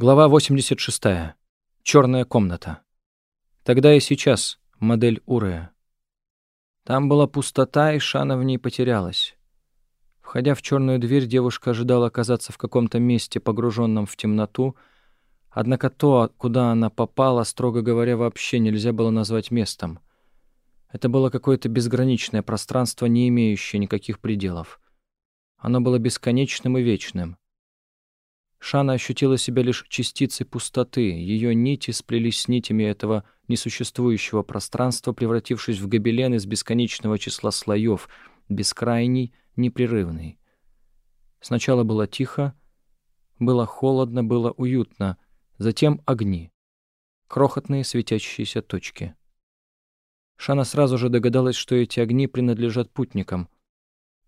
Глава 86. Черная комната. Тогда и сейчас модель Урея. Там была пустота, и Шана в ней потерялась. Входя в черную дверь, девушка ожидала оказаться в каком-то месте, погруженном в темноту, однако то, куда она попала, строго говоря, вообще нельзя было назвать местом. Это было какое-то безграничное пространство, не имеющее никаких пределов. Оно было бесконечным и вечным. Шана ощутила себя лишь частицей пустоты. Ее нити сплелись с нитями этого несуществующего пространства, превратившись в гобелен из бесконечного числа слоев, бескрайний, непрерывный. Сначала было тихо, было холодно, было уютно, затем огни. Крохотные светящиеся точки. Шана сразу же догадалась, что эти огни принадлежат путникам —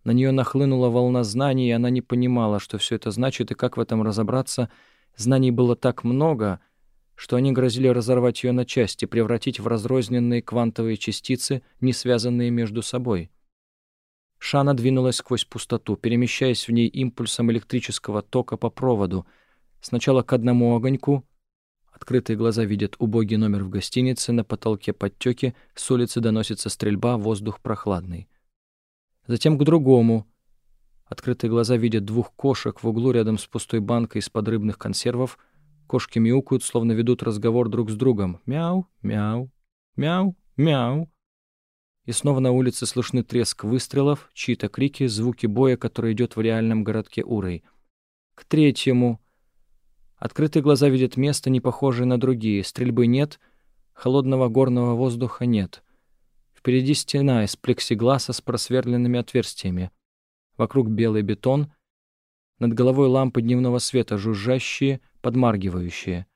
на нее нахлынула волна знаний, и она не понимала, что все это значит и как в этом разобраться. Знаний было так много, что они грозили разорвать ее на части, превратить в разрозненные квантовые частицы, не связанные между собой. Шана двинулась сквозь пустоту, перемещаясь в ней импульсом электрического тока по проводу. Сначала к одному огоньку. Открытые глаза видят убогий номер в гостинице, на потолке подтеки, с улицы доносится стрельба, воздух прохладный затем к другому. Открытые глаза видят двух кошек в углу рядом с пустой банкой из-под рыбных консервов. Кошки мяукают, словно ведут разговор друг с другом. Мяу, мяу, мяу, мяу. И снова на улице слышны треск выстрелов, чьи-то крики, звуки боя, который идет в реальном городке Урой. К третьему. Открытые глаза видят место, не похожее на другие. Стрельбы нет, холодного горного воздуха нет — Впереди стена из плексигласа с просверленными отверстиями. Вокруг белый бетон. Над головой лампы дневного света, жужжащие, подмаргивающие.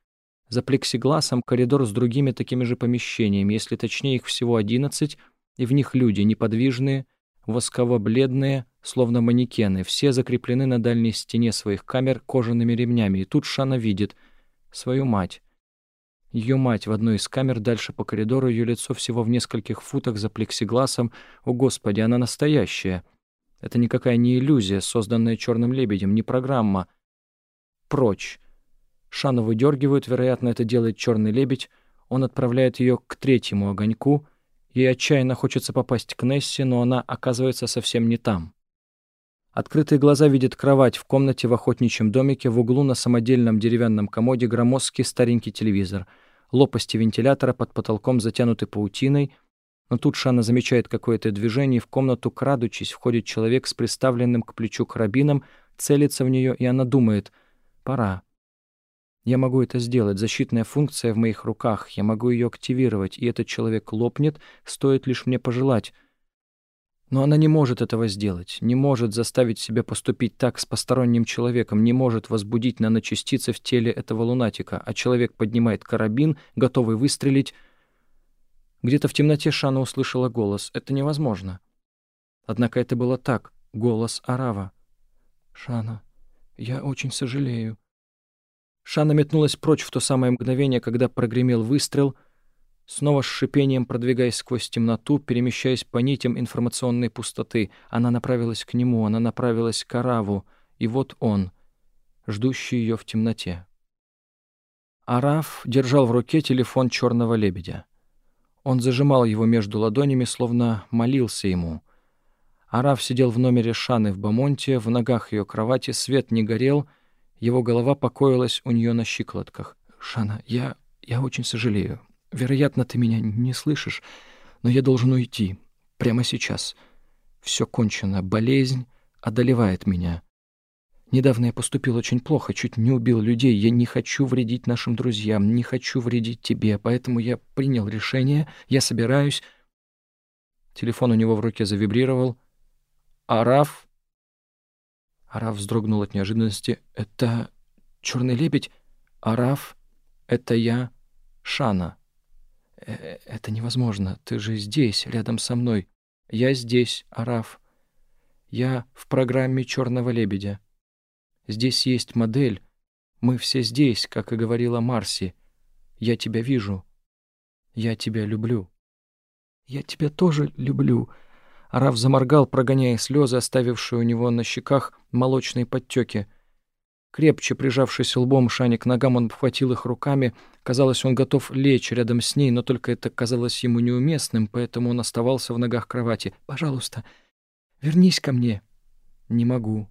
За плексигласом коридор с другими такими же помещениями, если точнее их всего одиннадцать, и в них люди, неподвижные, восково-бледные, словно манекены, все закреплены на дальней стене своих камер кожаными ремнями, и тут Шана видит свою мать, ее мать в одной из камер дальше по коридору, ее лицо всего в нескольких футах за плексигласом. О, Господи, она настоящая. Это никакая не иллюзия, созданная черным лебедем, не программа. Прочь. Шану выдергивают, вероятно, это делает черный лебедь. Он отправляет ее к третьему огоньку. Ей отчаянно хочется попасть к Несси, но она оказывается совсем не там. Открытые глаза видят кровать в комнате в охотничьем домике, в углу на самодельном деревянном комоде громоздкий старенький телевизор — Лопасти вентилятора под потолком затянуты паутиной, но тут Шана замечает какое-то движение, и в комнату, крадучись, входит человек с приставленным к плечу карабином, целится в нее, и она думает «Пора». Я могу это сделать, защитная функция в моих руках, я могу ее активировать, и этот человек лопнет, стоит лишь мне пожелать. Но она не может этого сделать, не может заставить себя поступить так с посторонним человеком, не может возбудить наночастицы в теле этого лунатика, а человек поднимает карабин, готовый выстрелить. Где-то в темноте Шана услышала голос. Это невозможно. Однако это было так. Голос Арава. «Шана, я очень сожалею». Шана метнулась прочь в то самое мгновение, когда прогремел выстрел — Снова с шипением продвигаясь сквозь темноту, перемещаясь по нитям информационной пустоты, она направилась к нему, она направилась к Араву, и вот он, ждущий ее в темноте. Араф держал в руке телефон черного лебедя. Он зажимал его между ладонями, словно молился ему. Араф сидел в номере Шаны в Бамонте, в ногах ее кровати, свет не горел, его голова покоилась у нее на щиколотках. «Шана, я... я очень сожалею. Вероятно, ты меня не слышишь, но я должен уйти. Прямо сейчас. Все кончено. Болезнь одолевает меня. Недавно я поступил очень плохо, чуть не убил людей. Я не хочу вредить нашим друзьям, не хочу вредить тебе, поэтому я принял решение. Я собираюсь... Телефон у него в руке завибрировал. «Араф?» Араф вздрогнул от неожиданности. «Это черный лебедь? Араф? Это я, Шана». Э, «Это невозможно. Ты же здесь, рядом со мной. Я здесь, Араф. Я в программе «Черного лебедя». Здесь есть модель. Мы все здесь, как и говорила Марси. Я тебя вижу. Я тебя люблю». «Я тебя тоже люблю». Араф заморгал, прогоняя слезы, оставившие у него на щеках молочные подтеки. Крепче прижавшись лбом Шани к ногам, он обхватил их руками. Казалось, он готов лечь рядом с ней, но только это казалось ему неуместным, поэтому он оставался в ногах кровати. «Пожалуйста, вернись ко мне». «Не могу.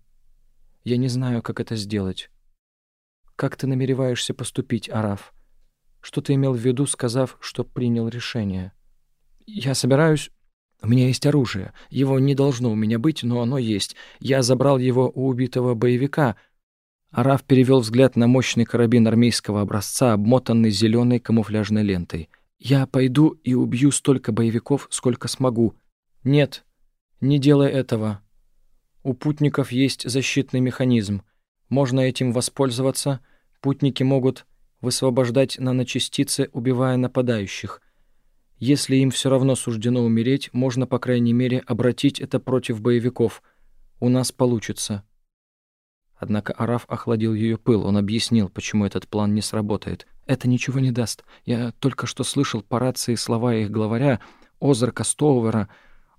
Я не знаю, как это сделать». «Как ты намереваешься поступить, Араф? Что ты имел в виду, сказав, что принял решение?» «Я собираюсь...» «У меня есть оружие. Его не должно у меня быть, но оно есть. Я забрал его у убитого боевика». Араф перевел взгляд на мощный карабин армейского образца, обмотанный зеленой камуфляжной лентой. «Я пойду и убью столько боевиков, сколько смогу». «Нет, не делай этого. У путников есть защитный механизм. Можно этим воспользоваться. Путники могут высвобождать наночастицы, убивая нападающих. Если им все равно суждено умереть, можно, по крайней мере, обратить это против боевиков. У нас получится». Однако Араф охладил ее пыл. Он объяснил, почему этот план не сработает. «Это ничего не даст. Я только что слышал по рации слова их главаря, Озарка Стоувера.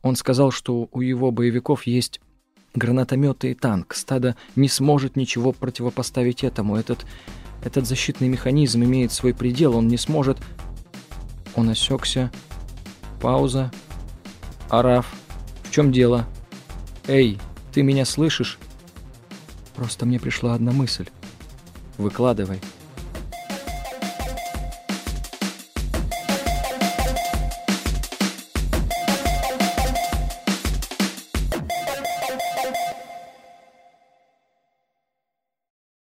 Он сказал, что у его боевиков есть гранатометы и танк. Стадо не сможет ничего противопоставить этому. Этот, этот защитный механизм имеет свой предел. Он не сможет...» Он осекся. Пауза. «Араф, в чем дело? Эй, ты меня слышишь?» Просто мне пришла одна мысль. Выкладывай.